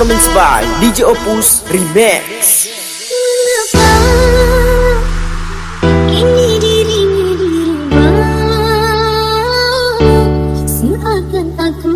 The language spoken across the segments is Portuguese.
performance by DJ Opus Remix. Seakan aku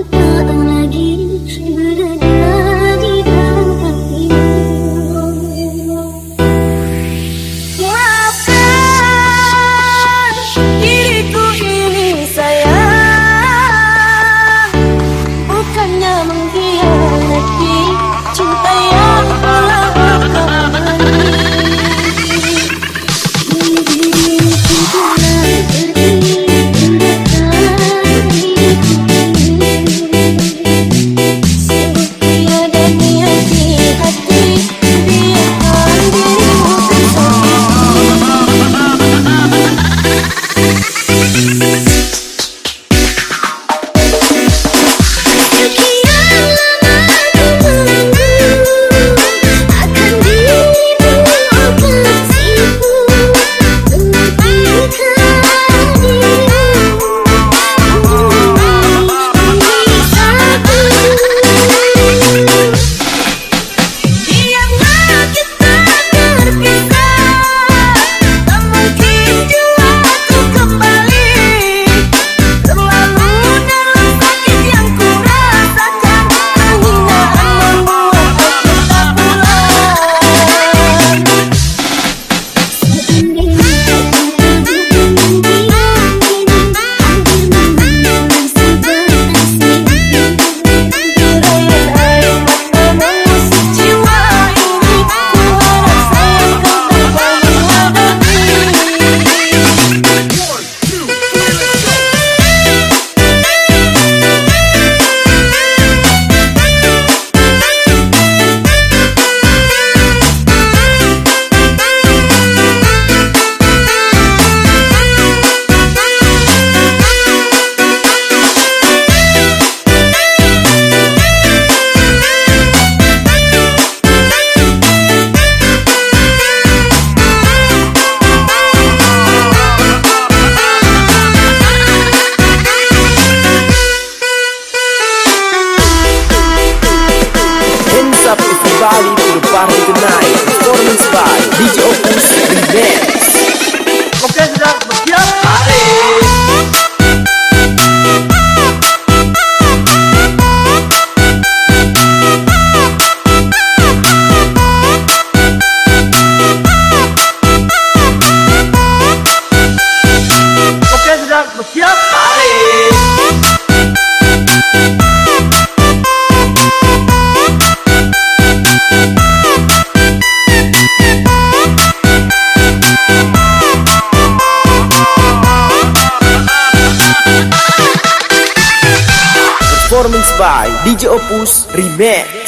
DJ Opus Remake.